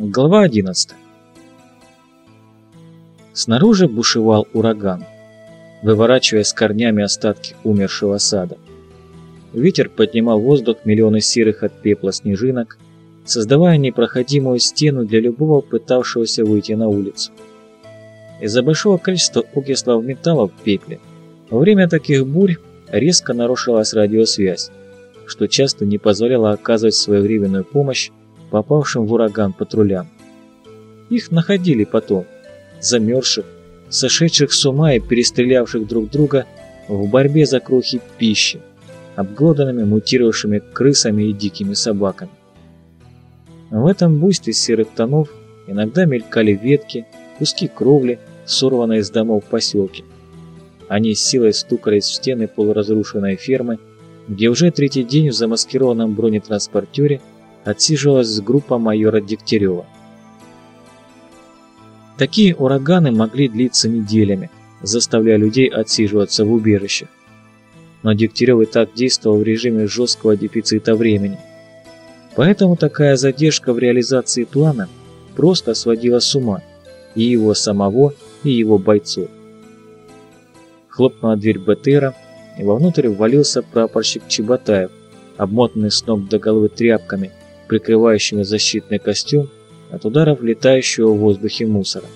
Глава 11 Снаружи бушевал ураган, выворачивая с корнями остатки умершего сада. Ветер поднимал в воздух миллионы серых от пепла снежинок, создавая непроходимую стену для любого пытавшегося выйти на улицу. Из-за большого количества окислого металла в пепле во время таких бурь резко нарушилась радиосвязь, что часто не позволяло оказывать своевременную помощь попавшим в ураган патрулям. Их находили потом, замерзших, сошедших с ума и перестрелявших друг друга в борьбе за крохи пищи, обглоданными мутировавшими крысами и дикими собаками. В этом буйстве серых тонов иногда мелькали ветки, куски кровли, сорванные из домов в поселке. Они с силой стукались в стены полуразрушенной фермы, где уже третий день в замаскированном бронетранспортере отсиживалась группа майора Дегтярева. Такие ураганы могли длиться неделями, заставляя людей отсиживаться в убежищах. Но Дегтярев и так действовал в режиме жесткого дефицита времени. Поэтому такая задержка в реализации плана просто сводила с ума и его самого, и его бойцов. Хлопнула дверь БТРа, и вовнутрь ввалился прапорщик Чеботаев, обмотанный с ног до головы тряпками, прикрывающими защитный костюм от ударов летающего в воздухе мусора.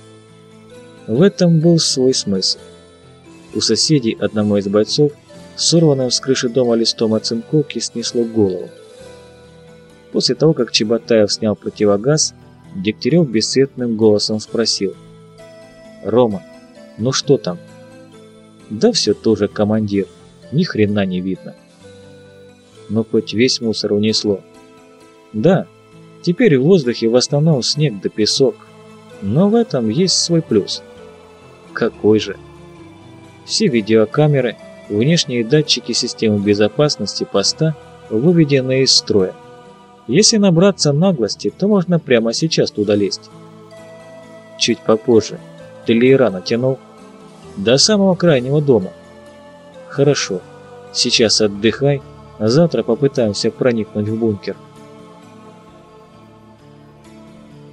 В этом был свой смысл. У соседей одному из бойцов, сорванным с крыши дома листом оцинковки, снесло голову. После того, как Чеботаев снял противогаз, Дегтярев бесцветным голосом спросил. «Рома, ну что там?» «Да все тоже, командир, ни хрена не видно». «Ну хоть весь мусор унесло». Да, теперь в воздухе в основном снег да песок, но в этом есть свой плюс. Какой же? Все видеокамеры, внешние датчики системы безопасности поста выведены из строя. Если набраться наглости, то можно прямо сейчас туда лезть. Чуть попозже. Ты леера натянул? До самого крайнего дома. Хорошо. Сейчас отдыхай, а завтра попытаемся проникнуть в бункер.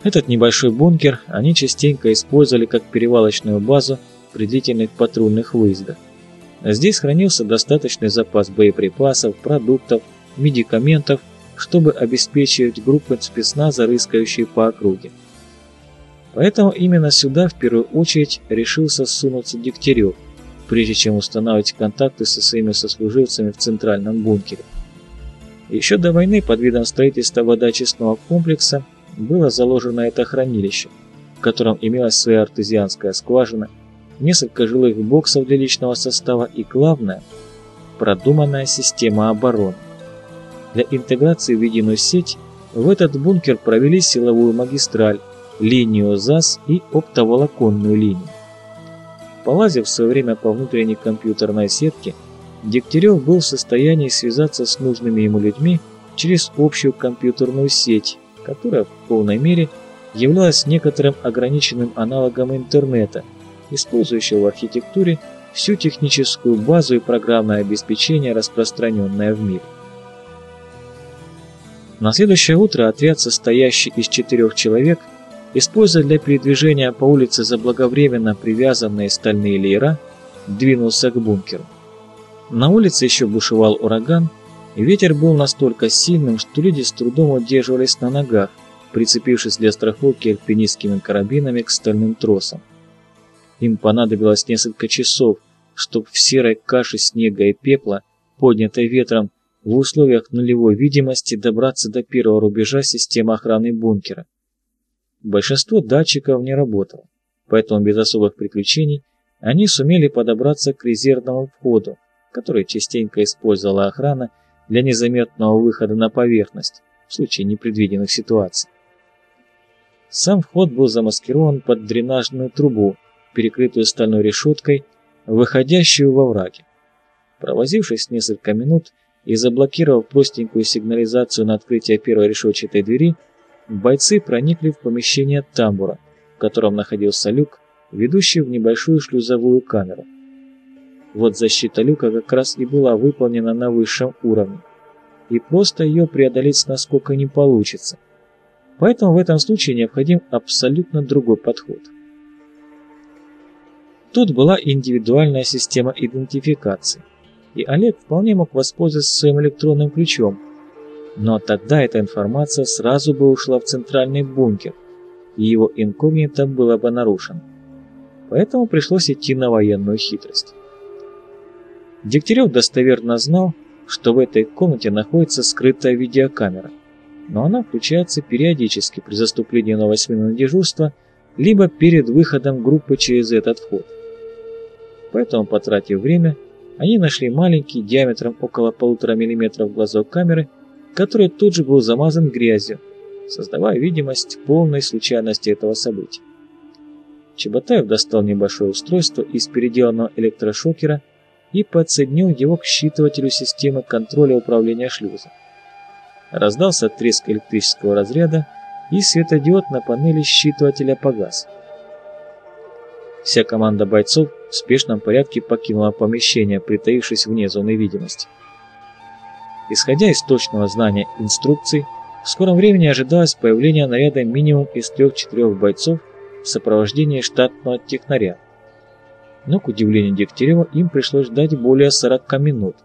Этот небольшой бункер они частенько использовали как перевалочную базу при длительных патрульных выездах. Здесь хранился достаточный запас боеприпасов, продуктов, медикаментов, чтобы обеспечивать группы спецназа, рыскающие по округе. Поэтому именно сюда в первую очередь решился сунуться Дегтярев, прежде чем устанавливать контакты со своими сослуживцами в центральном бункере. Еще до войны под видом строительства водоочистного комплекса было заложено это хранилище, в котором имелась своя артезианская скважина, несколько жилых боксов для личного состава и, главное, продуманная система обороны. Для интеграции в единую сеть в этот бункер провели силовую магистраль, линию ЗАС и оптоволоконную линию. Полазив в свое время по внутренней компьютерной сетке, Дегтярев был в состоянии связаться с нужными ему людьми через общую компьютерную сеть, которая в полной мере являлась некоторым ограниченным аналогом интернета, использующего в архитектуре всю техническую базу и программное обеспечение, распространенное в мире. На следующее утро отряд, состоящий из четырех человек, используя для передвижения по улице заблаговременно привязанные стальные леера, двинулся к бункеру. На улице еще бушевал ураган, Ветер был настолько сильным, что люди с трудом удерживались на ногах, прицепившись для страховки альпинистскими карабинами к стальным тросам. Им понадобилось несколько часов, чтобы в серой каше снега и пепла, поднятой ветром, в условиях нулевой видимости добраться до первого рубежа системы охраны бункера. Большинство датчиков не работало, поэтому без особых приключений они сумели подобраться к резервному входу, который частенько использовала охрана для незаметного выхода на поверхность в случае непредвиденных ситуаций. Сам вход был замаскирован под дренажную трубу, перекрытую стальной решеткой, выходящую во враге. Провозившись несколько минут и заблокировав простенькую сигнализацию на открытие первой решетчатой двери, бойцы проникли в помещение тамбура, в котором находился люк, ведущий в небольшую шлюзовую камеру. Вот защита люка как раз и была выполнена на высшем уровне. И просто ее преодолеть с наскока не получится. Поэтому в этом случае необходим абсолютно другой подход. Тут была индивидуальная система идентификации, и Олег вполне мог воспользоваться своим электронным ключом, но тогда эта информация сразу бы ушла в центральный бункер, и его инкогнито было бы нарушено. Поэтому пришлось идти на военную хитрость. Дегтярев достоверно знал, что в этой комнате находится скрытая видеокамера, но она включается периодически при заступлении на дежурство либо перед выходом группы через этот вход. Поэтому, потратив время, они нашли маленький диаметром около полутора миллиметров глазок камеры, который тут же был замазан грязью, создавая видимость полной случайности этого события. Чеботаев достал небольшое устройство из переделанного электрошокера и подсоединил его к считывателю системы контроля управления шлюзом. Раздался треск электрического разряда, и светодиод на панели считывателя погас. Вся команда бойцов в спешном порядке покинула помещение, притаившись вне зоны видимости. Исходя из точного знания инструкций, в скором времени ожидалось появление наряда минимум из трех-четырех бойцов в сопровождении штатного технаря. Но, к удивлению Дегтярева, им пришлось ждать более 40 минут.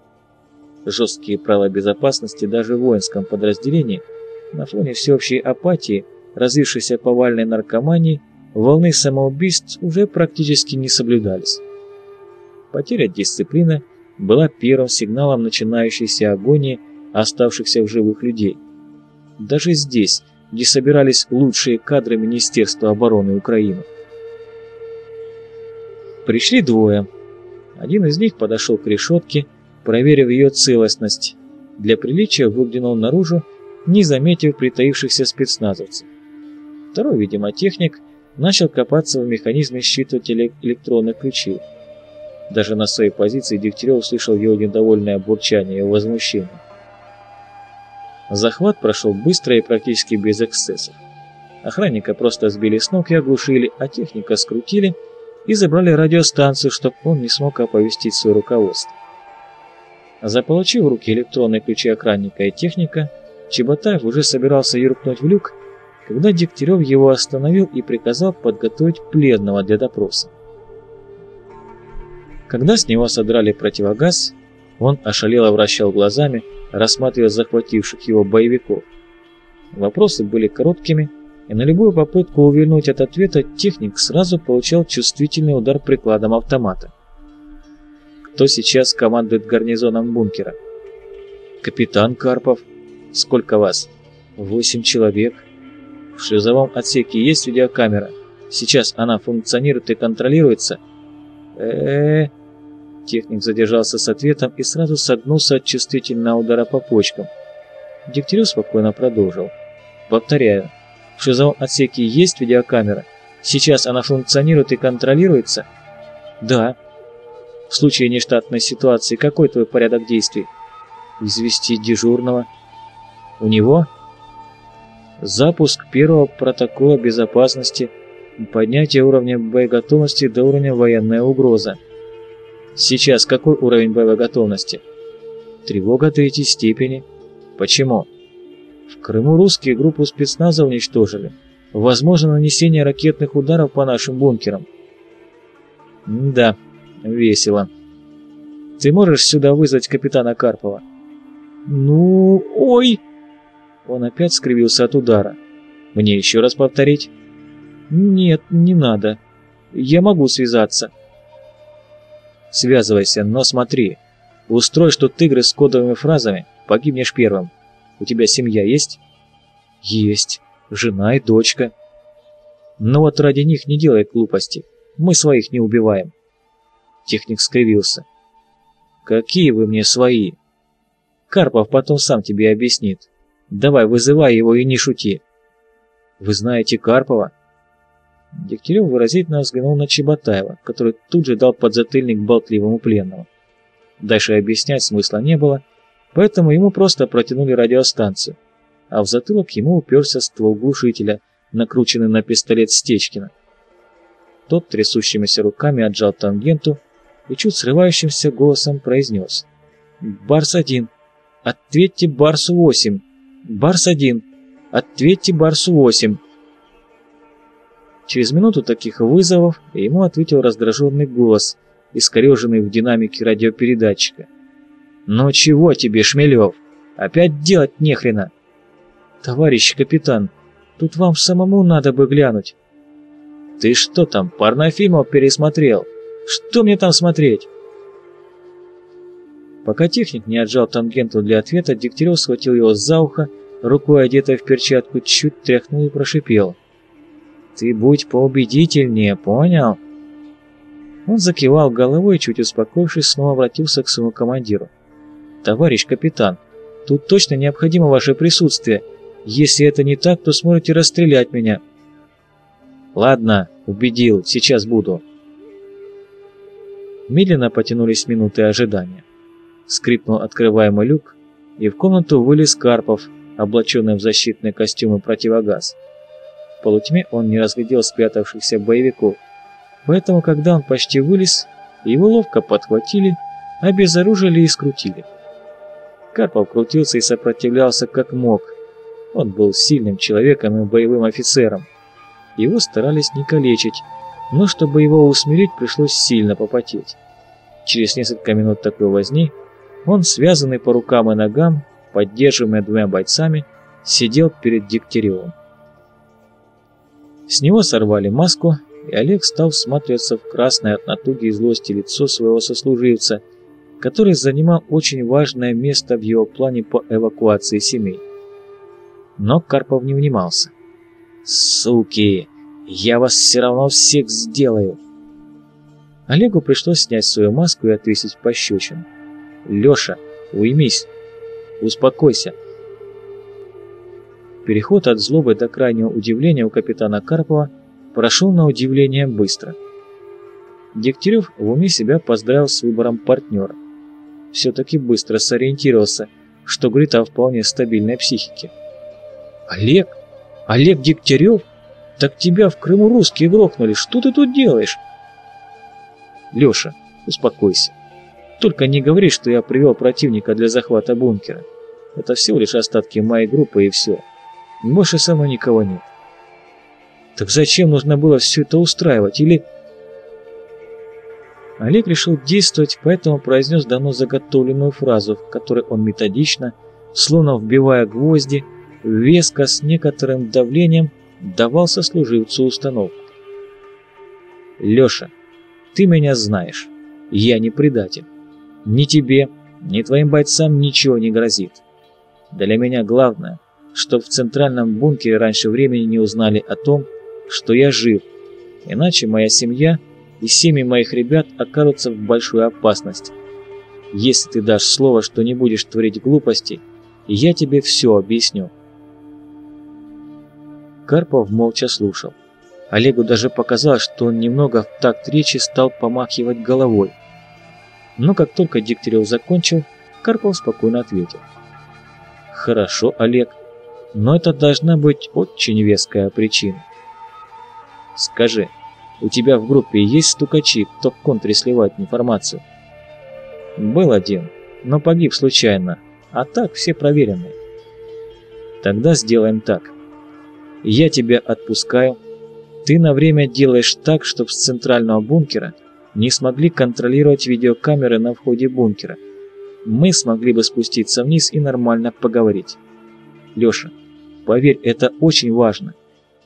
Жесткие правила безопасности даже в воинском подразделении на фоне всеобщей апатии, развившейся повальной наркомании, волны самоубийств уже практически не соблюдались. Потеря дисциплины была первым сигналом начинающейся агонии оставшихся в живых людей. Даже здесь, где собирались лучшие кадры Министерства обороны Украины. Пришли двое. Один из них подошел к решетке, проверив ее целостность. Для приличия выглянул наружу, не заметив притаившихся спецназовцев. Второй, видимо, техник, начал копаться в механизме считывателя электронных ключей. Даже на своей позиции Дегтярев услышал его недовольное бурчание и возмущение. Захват прошел быстро и практически без эксцессов. Охранника просто сбили с ног и оглушили, а техника скрутили и забрали радиостанцию, чтобы он не смог оповестить свое руководство. Заполучив в руки электронные ключи охранника и техника, Чеботаев уже собирался юркнуть в люк, когда Дегтярев его остановил и приказал подготовить пленного для допроса. Когда с него содрали противогаз, он ошалело вращал глазами, рассматривая захвативших его боевиков. Вопросы были короткими, и на любую попытку увильнуть от ответа техник сразу получал чувствительный удар прикладом автомата. Кто сейчас командует гарнизоном бункера? Капитан Карпов. Сколько вас? Восемь человек. В шлюзовом отсеке есть видеокамера. Сейчас она функционирует и контролируется. Э, -э, Техник задержался с ответом и сразу согнулся от чувствительного удара по почкам. Дегтярев спокойно продолжил. «Повторяю, в шлюзовом отсеке есть видеокамера? Сейчас она функционирует и контролируется?» «Да». «В случае нештатной ситуации какой твой порядок действий?» «Извести дежурного». «У него?» «Запуск первого протокола безопасности, поднятие уровня боеготовности до уровня военная угроза». Сейчас какой уровень боевой готовности? Тревога третьей степени. Почему? В Крыму русские группу спецназа уничтожили. Возможно нанесение ракетных ударов по нашим бункерам. да, весело. Ты можешь сюда вызвать капитана Карпова? Ну, ой! Он опять скривился от удара. Мне еще раз повторить? Нет, не надо. Я могу связаться. Связывайся, но смотри. Устрой, что ты игры с кодовыми фразами погибнешь первым. У тебя семья есть? Есть. Жена и дочка. Но вот ради них не делай глупости. Мы своих не убиваем. Техник скривился. Какие вы мне свои? Карпов потом сам тебе объяснит. Давай, вызывай его и не шути. Вы знаете Карпова? Дегтярев выразительно взглянул на Чеботаева, который тут же дал подзатыльник болтливому пленному. Дальше объяснять смысла не было, поэтому ему просто протянули радиостанцию, а в затылок ему уперся ствол глушителя, накрученный на пистолет Стечкина. Тот трясущимися руками отжал тангенту и чуть срывающимся голосом произнес. «Барс-1! Ответьте Барсу-8! Барс-1! Ответьте Барсу-8. Через минуту таких вызовов ему ответил раздраженный голос, искореженный в динамике радиопередатчика. «Ну чего тебе, Шмелев? Опять делать нехрена?» «Товарищ капитан, тут вам самому надо бы глянуть». «Ты что там, порнофильмов пересмотрел? Что мне там смотреть?» Пока техник не отжал тангенту для ответа, Дегтярев схватил его за ухо, рукой одетой в перчатку, чуть тряхнул и прошипел. «Ты будь поубедительнее, понял?» Он закивал головой, чуть успокоившись, снова обратился к своему командиру. «Товарищ капитан, тут точно необходимо ваше присутствие. Если это не так, то сможете расстрелять меня». «Ладно, убедил, сейчас буду». Медленно потянулись минуты ожидания. Скрипнул открываемый люк, и в комнату вылез Карпов, облаченный в защитные костюмы противогаз. В полутьме он не разглядел спрятавшихся боевиков, поэтому, когда он почти вылез, его ловко подхватили, обезоружили и скрутили. Карпов крутился и сопротивлялся как мог. Он был сильным человеком и боевым офицером. Его старались не калечить, но чтобы его усмирить, пришлось сильно попотеть. Через несколько минут такой возни он, связанный по рукам и ногам, поддерживаемый двумя бойцами, сидел перед Дегтяревым. С него сорвали маску, и Олег стал всматриваться в красное от натуги и злости лицо своего сослуживца, который занимал очень важное место в его плане по эвакуации семей. Но Карпов не внимался. «Суки! Я вас все равно всех сделаю!» Олегу пришлось снять свою маску и отвесить пощечину. «Леша, уймись! Успокойся!» Переход от злобы до крайнего удивления у капитана Карпова прошел на удивление быстро. Дегтярев в уме себя поздравил с выбором партнера. Все-таки быстро сориентировался, что говорит о вполне стабильной психике. «Олег? Олег Дегтярев? Так тебя в Крыму русские грохнули, что ты тут делаешь?» «Леша, успокойся. Только не говори, что я привел противника для захвата бункера. Это всего лишь остатки моей группы и все. Больше со мной никого нет. Так зачем нужно было все это устраивать? Или... Олег решил действовать, поэтому произнес давно заготовленную фразу, в которой он методично, словно вбивая гвозди, веско с некоторым давлением давал сослуживцу установку. «Леша, ты меня знаешь. Я не предатель. Ни тебе, ни твоим бойцам ничего не грозит. Для меня главное, чтобы в центральном бункере раньше времени не узнали о том, что я жив, иначе моя семья и семьи моих ребят окажутся в большой опасности. Если ты дашь слово, что не будешь творить глупостей, я тебе все объясню. Карпов молча слушал. Олегу даже показалось, что он немного в такт речи стал помахивать головой. Но как только Дегтярев закончил, Карпов спокойно ответил. «Хорошо, Олег, но это должна быть очень веская причина. Скажи, у тебя в группе есть стукачи, кто в контре сливает информацию?» «Был один, но погиб случайно, а так все проверенные». «Тогда сделаем так. Я тебя отпускаю, ты на время делаешь так, чтобы с центрального бункера не смогли контролировать видеокамеры на входе бункера. Мы смогли бы спуститься вниз и нормально поговорить. Леша, поверь, это очень важно.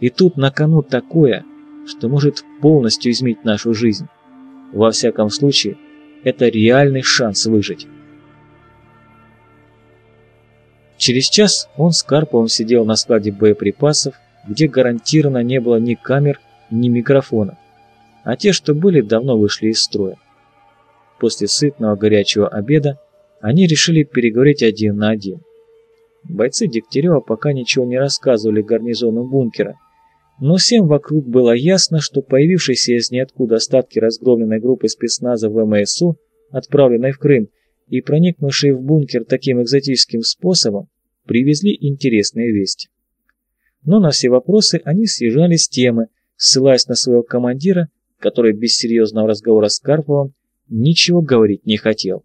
И тут на кону такое, что может полностью изменить нашу жизнь. Во всяком случае, это реальный шанс выжить. Через час он с Карповым сидел на складе боеприпасов, где гарантированно не было ни камер, ни микрофонов а те, что были, давно вышли из строя. После сытного горячего обеда они решили переговорить один на один. Бойцы Дегтярева пока ничего не рассказывали гарнизону бункера, но всем вокруг было ясно, что появившиеся из ниоткуда остатки разгромленной группы спецназа ВМСУ, отправленной в Крым, и проникнувшие в бункер таким экзотическим способом, привезли интересные вести. Но на все вопросы они съезжали с темы, ссылаясь на своего командира который без серьезного разговора с Карповым ничего говорить не хотел.